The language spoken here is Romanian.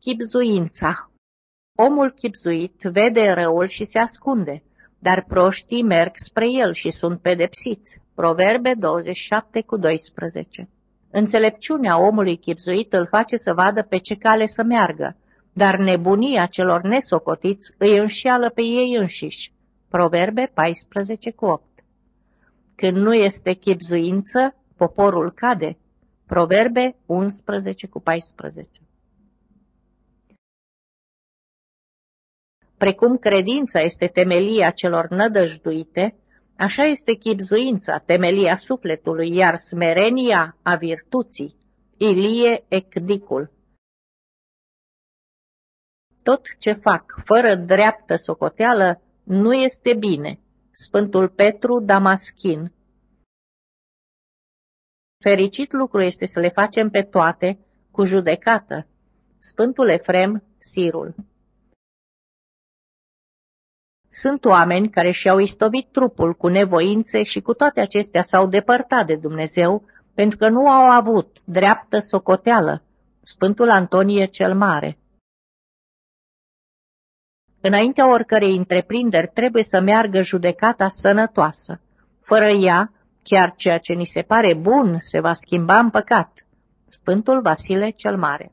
Chipzuința Omul chipzuit vede răul și se ascunde, dar proștii merg spre el și sunt pedepsiți. Proverbe 27 cu 12 Înțelepciunea omului chipzuit îl face să vadă pe ce cale să meargă, dar nebunia celor nesocotiți îi înșeală pe ei înșiși. Proverbe 14 cu 8 Când nu este chipzuință, poporul cade. Proverbe 11 cu 14 Precum credința este temelia celor nădăjduite, așa este chipzuința, temelia sufletului, iar smerenia a virtuții. Ilie Ecdicul Tot ce fac fără dreaptă socoteală nu este bine. Sfântul Petru Damaschin Fericit lucru este să le facem pe toate cu judecată. Sfântul Efrem Sirul sunt oameni care și-au istovit trupul cu nevoințe și cu toate acestea s-au depărtat de Dumnezeu pentru că nu au avut dreaptă socoteală. Sfântul Antonie cel Mare Înaintea oricărei întreprinderi trebuie să meargă judecata sănătoasă. Fără ea, chiar ceea ce ni se pare bun se va schimba în păcat. Sfântul Vasile cel Mare